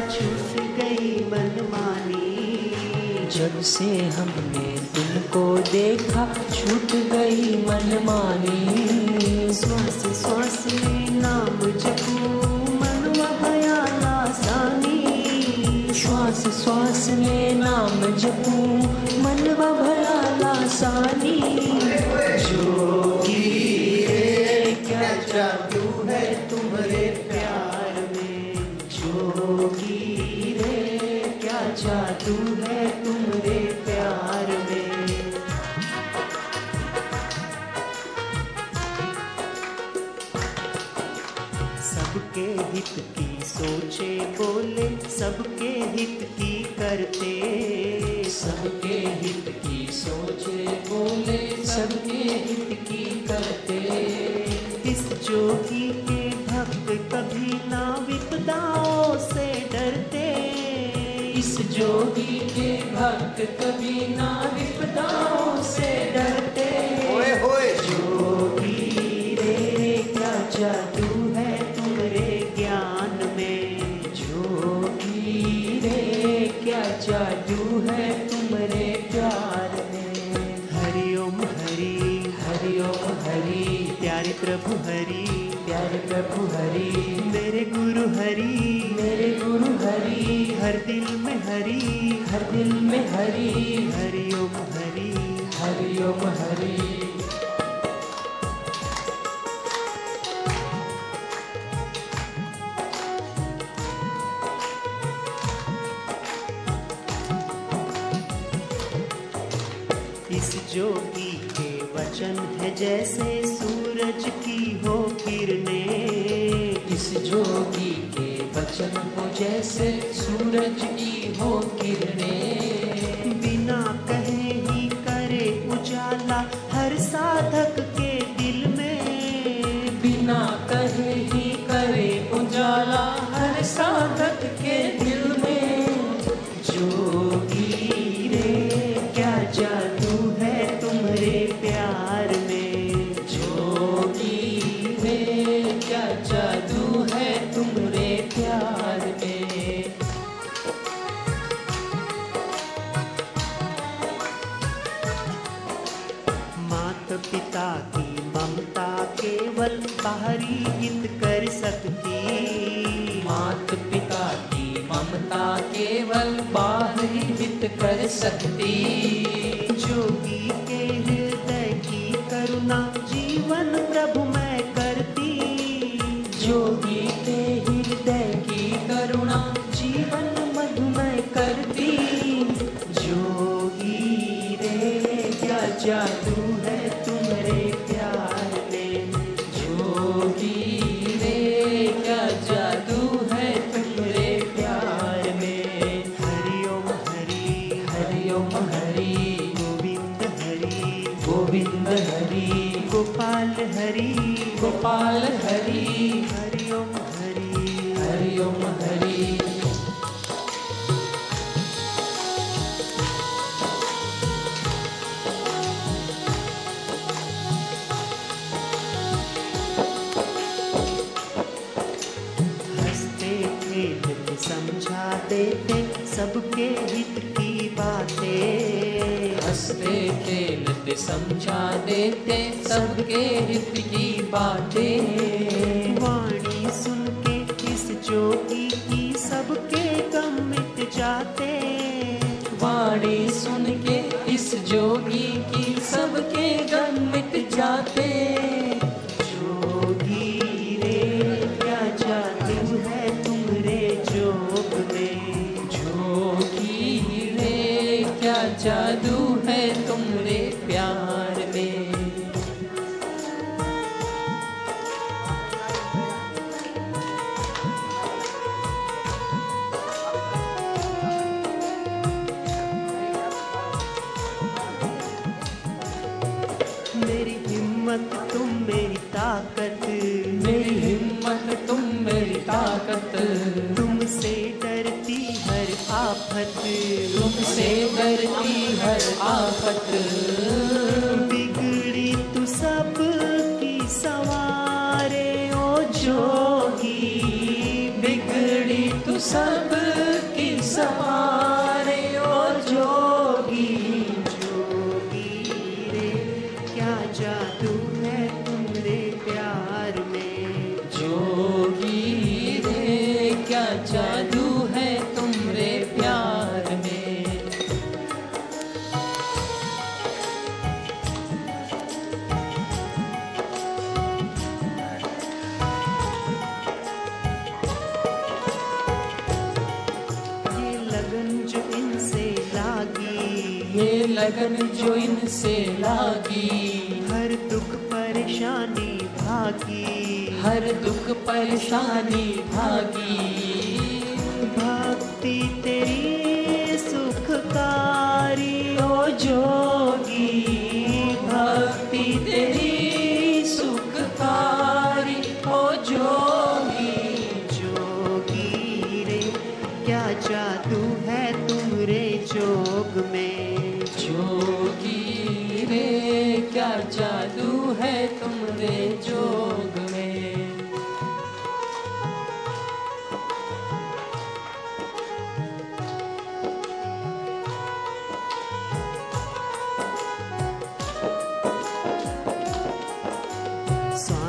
छूट गई मनमानी। जब से हमने तुमको देखा छूट गई मनमानी। श्वास श्वास में नाम जपू श्वास श्वास में नाम जपू मनवा भला लासानी सोचे बोले सबके हित की करते। सबके हित की सोचे बोले सबके हित की करते। इस जोगी के भक्त कभी ना विपदाओं से डरते। इस जोगी के भक्त कभी ना विपदाओं से प्रभु हरि मेरे गुरु हरि मेरे गुरु हरि हर दिल में हरि। हर दिल में हरि। हरि ओम हरि। हरि ओम हरि। जोगी के वचन है जैसे सूरज की हो किरणें। इस जोगी के वचन हो जैसे सूरज की हो किरणें। बिना कहे ही करे उजाला हर साधक के दिल में। बिना कहे ही करे उजाला हर साधक के दिल पिता की ममता केवल बाहरी हित कर सकती। मात पिता की ममता केवल बाहरी हित कर सकती। गोविंद हरि गोपाल हरि। गोपाल हरि। हरिओम हरि। हरिओम हरि। हँसते खेलते समझा देते सबके हित की बातें। हँसते खेलते समझा देते सबके हित की बातें। वाणी सुन के इस जोगी की सबके तुमसे डरती हर आफत। बिगड़ी तू सब की सवारे ओ जोगी। बिगड़ी मेरी तू सब की सवारे और जोगी। जोगी रे क्या जादू है तुमरे प्यार में? जोगी रे क्या जादू लगन जो इनसे लागी। हर दुख परेशानी भागी। हर दुख परेशानी भागी। भक्ति तेरी सुखकारी। ओ जोगी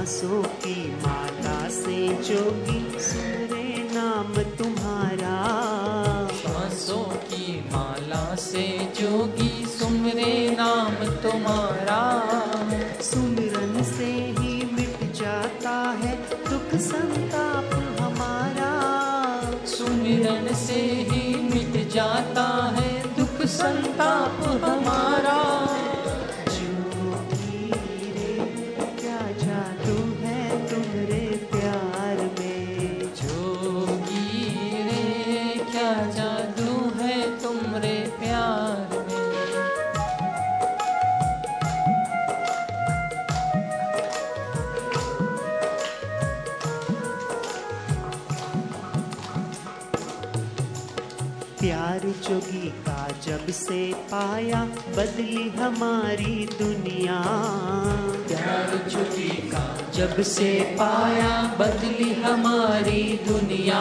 सांसों की माला से जोगी सुरे नाम तुम्हारा। श्वासों की माला से जोगी सुमरे नाम तुम्हारा। सुमिरन से ही मिट जाता है दुख संताप हमारा। सुमिरन से ही मिट जाता है दुख संताप हमारा। प्यार जोगी का जब से पाया, बदली हमारी दुनिया। प्यार जोगी का जब से पाया, बदली हमारी दुनिया।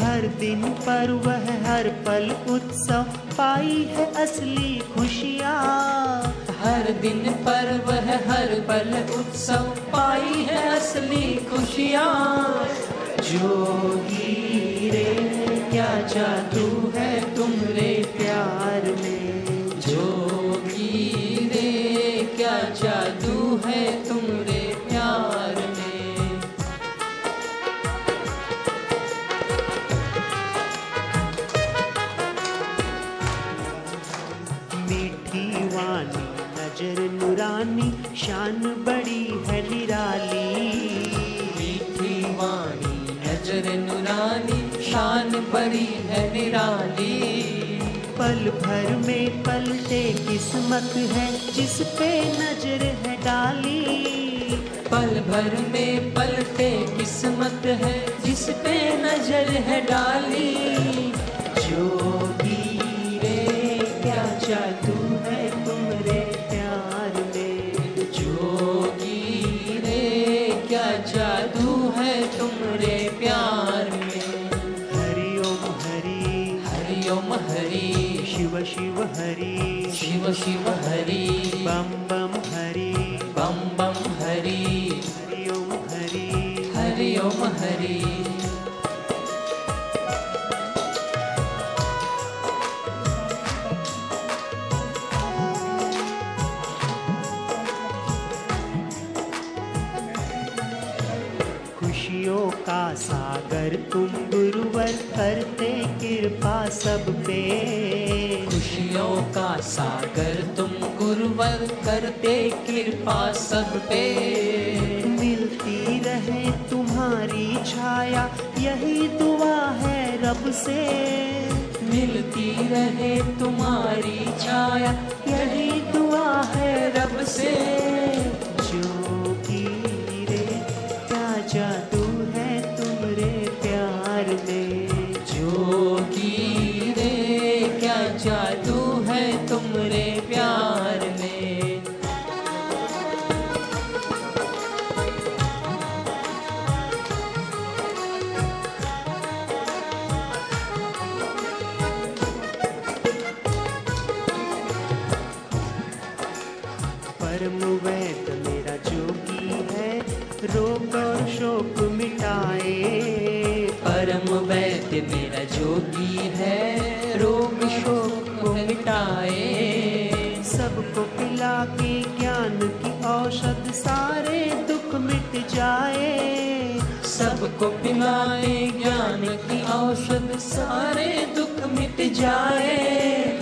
हर दिन पर वह हर पल उत्सव पाई है असली खुशियाँ। हर दिन पर वह हर पल उत्सव पाई है असली खुशियाँ। जोगी रे। जादू है तुमरे प्यार में। जोगी रे क्या जादू है तुमरे प्यार में? मीठी वाणी, नज़र नुरानी, शान बड़ी है निराली। मीठी वाणी, नज़र नुरानी शान बड़ी है निराली। पल भर में पलटे किस्मत है जिस पे नज़र है डाली। पल भर में पलटे किस्मत है जिस पे नज़र है डाली। जोगी रे क्या जादू शिव हरि। बं बं हरि। बं बं हरि। हरि ओं हरि। हरि ओं हरि। तुम गुरुवर करते कृपा सब पे। खुशियों का सागर तुम गुरुवर करते कृपा सब पे। मिलती रहे तुम्हारी छाया यही दुआ है रब से। मिलती रहे तुम्हारी छाया यही दुआ है रब से। धर्म वैद मेरा जोगी है, रोग और शोक मिटाए। परम वैद मेरा जोगी है, रोग शोक को मिटाए। सबको पिला के ज्ञान की औषध सारे दुख मिट जाए। सबको पिलाए ज्ञान की औषध सारे दुख मिट जाए।